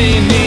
see me.